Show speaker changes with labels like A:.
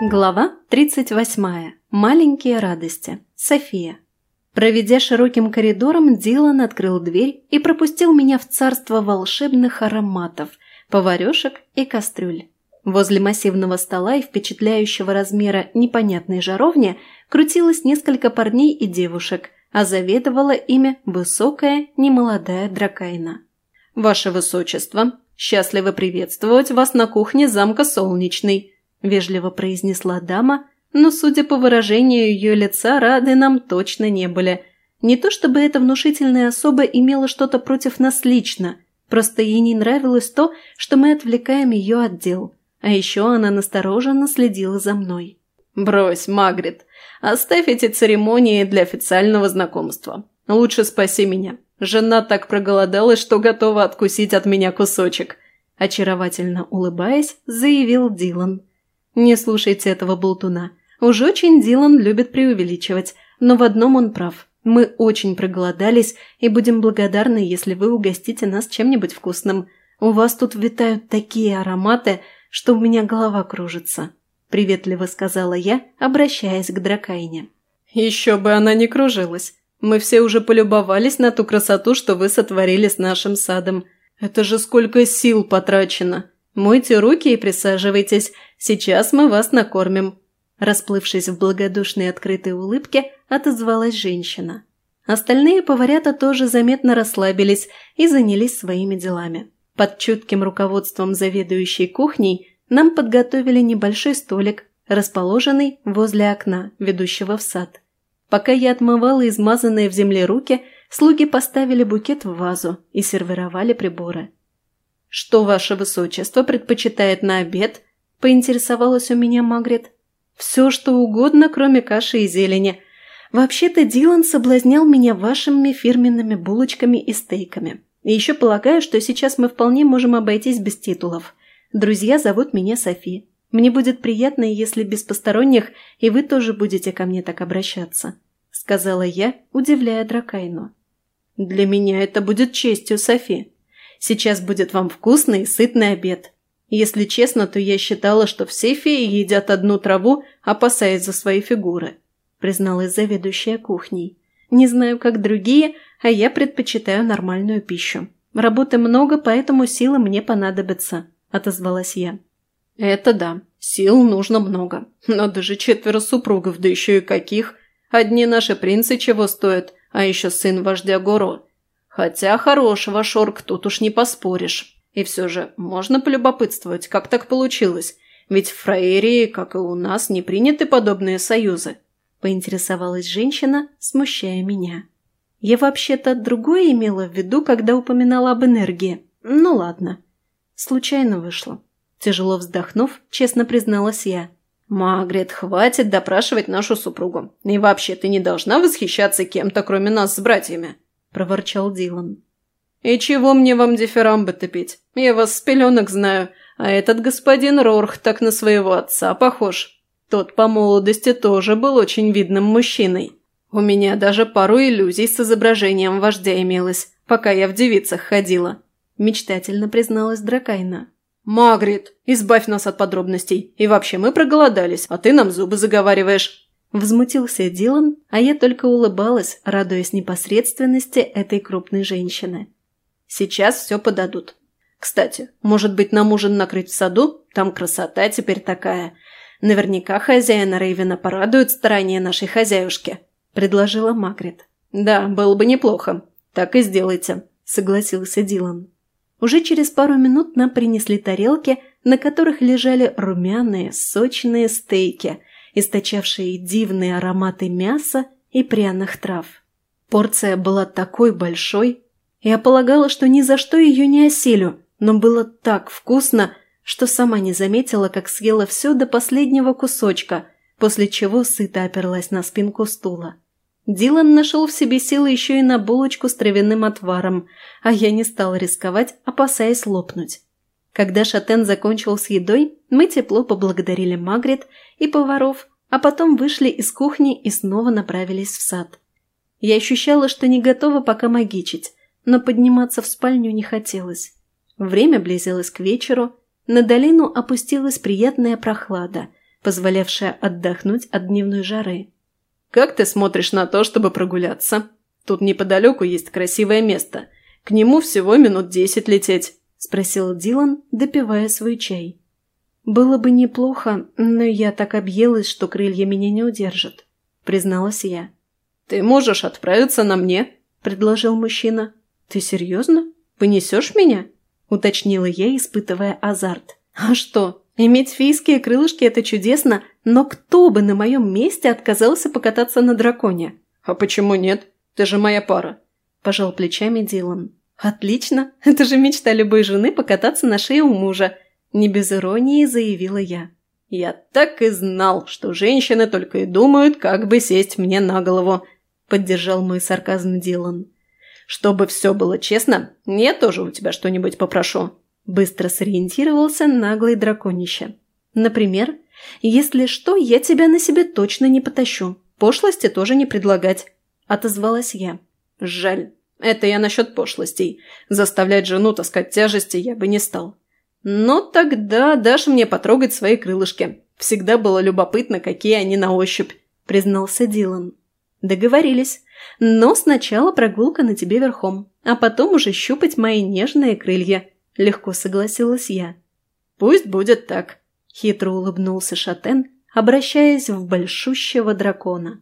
A: Глава 38. Маленькие радости. София. Проведя широким коридором, Дилан открыл дверь и пропустил меня в царство волшебных ароматов, поварешек и кастрюль. Возле массивного стола и впечатляющего размера непонятной жаровни крутилось несколько парней и девушек, а заведовала ими высокая, немолодая дракайна. «Ваше Высочество, счастливо приветствовать вас на кухне замка Солнечный», – вежливо произнесла дама, но, судя по выражению ее лица, рады нам точно не были. Не то чтобы эта внушительная особа имела что-то против нас лично, просто ей не нравилось то, что мы отвлекаем ее от дел. А еще она настороженно следила за мной. «Брось, Магрит, оставь эти церемонии для официального знакомства. Лучше спаси меня. Жена так проголодалась, что готова откусить от меня кусочек», очаровательно улыбаясь, заявил Дилан. Не слушайте этого болтуна. Уж очень Дилан любит преувеличивать, но в одном он прав. Мы очень проголодались и будем благодарны, если вы угостите нас чем-нибудь вкусным. У вас тут витают такие ароматы, что у меня голова кружится», – приветливо сказала я, обращаясь к Дракайне. «Еще бы она не кружилась. Мы все уже полюбовались на ту красоту, что вы сотворили с нашим садом. Это же сколько сил потрачено!» Мойте руки и присаживайтесь, сейчас мы вас накормим». Расплывшись в благодушной открытой улыбке, отозвалась женщина. Остальные поварята тоже заметно расслабились и занялись своими делами. Под чутким руководством заведующей кухней нам подготовили небольшой столик, расположенный возле окна, ведущего в сад. Пока я отмывала измазанные в земле руки, слуги поставили букет в вазу и сервировали приборы. «Что ваше высочество предпочитает на обед?» – поинтересовалась у меня Магрет. «Все, что угодно, кроме каши и зелени. Вообще-то Дилан соблазнял меня вашими фирменными булочками и стейками. И еще полагаю, что сейчас мы вполне можем обойтись без титулов. Друзья зовут меня Софи. Мне будет приятно, если без посторонних и вы тоже будете ко мне так обращаться», – сказала я, удивляя Дракайну. «Для меня это будет честью, Софи», Сейчас будет вам вкусный и сытный обед. Если честно, то я считала, что все феи едят одну траву, опасаясь за свои фигуры», – призналась заведующая кухней. «Не знаю, как другие, а я предпочитаю нормальную пищу. Работы много, поэтому силы мне понадобятся», – отозвалась я. «Это да, сил нужно много. Но даже четверо супругов, да еще и каких. Одни наши принцы чего стоят, а еще сын вождя Горо. Хотя хорошего, Шорк, тут уж не поспоришь. И все же, можно полюбопытствовать, как так получилось? Ведь в Фраерии, как и у нас, не приняты подобные союзы. Поинтересовалась женщина, смущая меня. Я вообще-то другое имела в виду, когда упоминала об энергии. Ну ладно. Случайно вышло. Тяжело вздохнув, честно призналась я. «Магрет, хватит допрашивать нашу супругу. И вообще, ты не должна восхищаться кем-то, кроме нас с братьями. – проворчал Дилан. «И чего мне вам дифирамбы-то петь? Я вас с пеленок знаю, а этот господин Рорх так на своего отца похож. Тот по молодости тоже был очень видным мужчиной. У меня даже пару иллюзий с изображением вождя имелось, пока я в девицах ходила», – мечтательно призналась Дракайна. «Магрит, избавь нас от подробностей. И вообще мы проголодались, а ты нам зубы заговариваешь». Взмутился Дилан, а я только улыбалась, радуясь непосредственности этой крупной женщины. Сейчас все подадут. Кстати, может быть, нам ужин накрыть в саду? Там красота теперь такая. Наверняка хозяина Рейвена порадует старания нашей хозяюшки», – предложила Магрит. «Да, было бы неплохо. Так и сделайте», – согласился Дилан. Уже через пару минут нам принесли тарелки, на которых лежали румяные, сочные стейки – источавшие дивные ароматы мяса и пряных трав. Порция была такой большой, я полагала, что ни за что ее не осилю, но было так вкусно, что сама не заметила, как съела все до последнего кусочка, после чего сыто оперлась на спинку стула. Дилан нашел в себе силы еще и на булочку с травяным отваром, а я не стала рисковать, опасаясь лопнуть. Когда Шатен закончил с едой, мы тепло поблагодарили Магрит и поваров, а потом вышли из кухни и снова направились в сад. Я ощущала, что не готова пока магичить, но подниматься в спальню не хотелось. Время близилось к вечеру, на долину опустилась приятная прохлада, позволявшая отдохнуть от дневной жары.
B: «Как ты смотришь на то, чтобы прогуляться? Тут неподалеку есть красивое место. К нему всего минут десять лететь», – спросил Дилан, допивая свой чай.
A: «Было бы неплохо, но я так объелась, что крылья меня не удержат», – призналась я.
B: «Ты можешь отправиться на мне», – предложил мужчина.
A: «Ты серьезно? Понесешь меня?» – уточнила я, испытывая азарт. «А что, иметь фейские крылышки – это чудесно, но кто бы на моем месте отказался покататься на драконе?»
B: «А почему нет? Ты же моя пара», – пожал плечами Дилан.
A: «Отлично! Это же мечта любой жены покататься на шее у мужа!» Не без иронии заявила я.
B: «Я так и знал, что женщины только и думают, как бы сесть мне на голову», – поддержал мой сарказм Дилан. Чтобы все было честно, я тоже у тебя что-нибудь попрошу».
A: Быстро сориентировался наглый драконище. «Например, если что, я тебя на себе точно не потащу. Пошлости тоже не предлагать», – отозвалась я.
B: «Жаль. Это я насчет пошлостей. Заставлять жену таскать тяжести я бы не стал. Но тогда дашь мне потрогать свои крылышки. Всегда было любопытно, какие они на ощупь», – признался Дилан.
A: «Договорились. Но сначала прогулка на тебе верхом, а потом уже щупать мои нежные крылья», – легко согласилась я.
B: «Пусть будет так», –
A: хитро улыбнулся Шатен, обращаясь в большущего дракона.